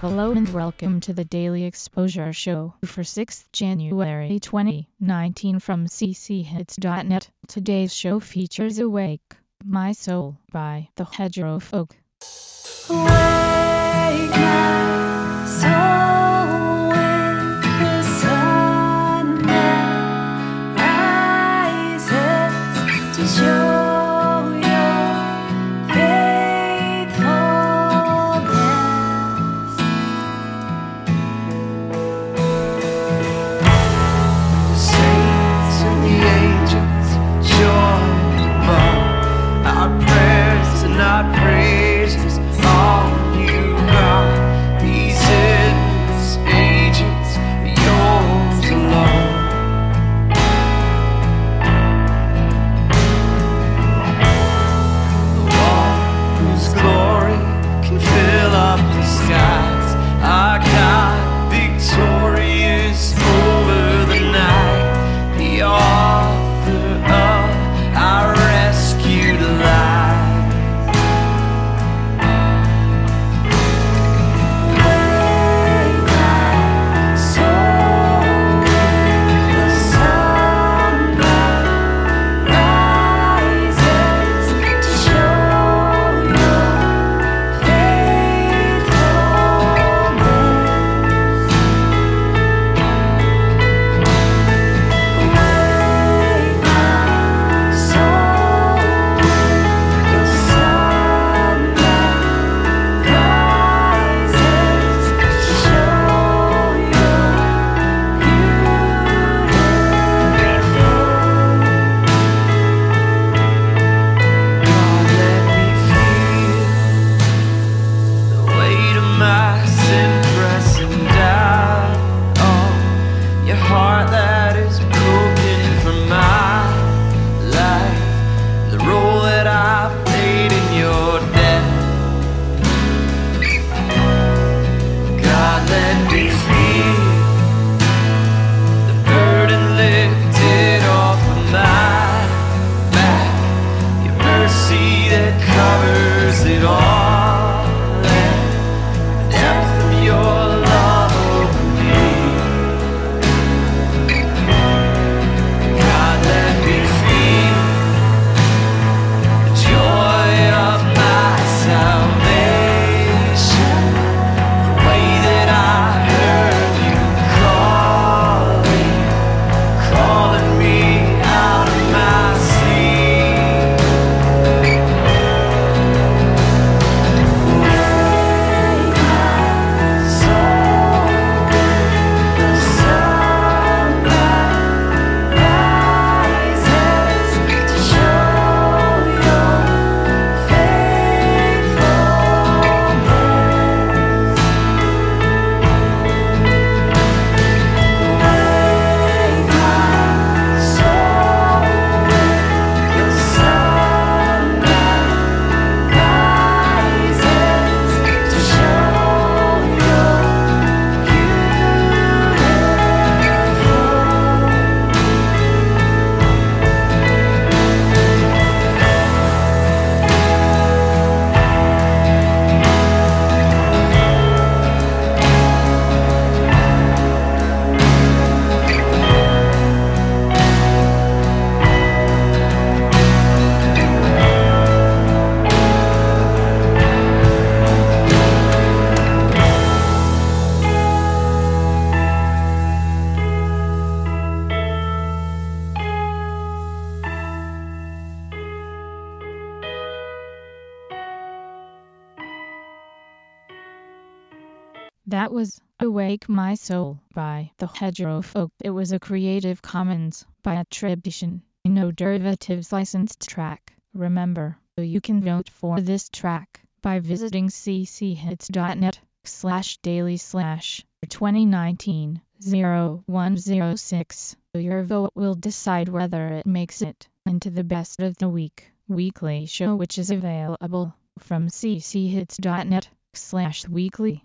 Hello and welcome to the Daily Exposure Show for 6th January 2019 from cchits.net. Today's show features Awake My Soul by the Hedgerow Folk. That was Awake My Soul by the Hedgerow Folk. It was a Creative Commons by attribution, no derivatives licensed track. Remember, you can vote for this track by visiting cchits.net slash daily slash 2019 0106. Your vote will decide whether it makes it into the best of the week weekly show which is available from cchits.net slash weekly.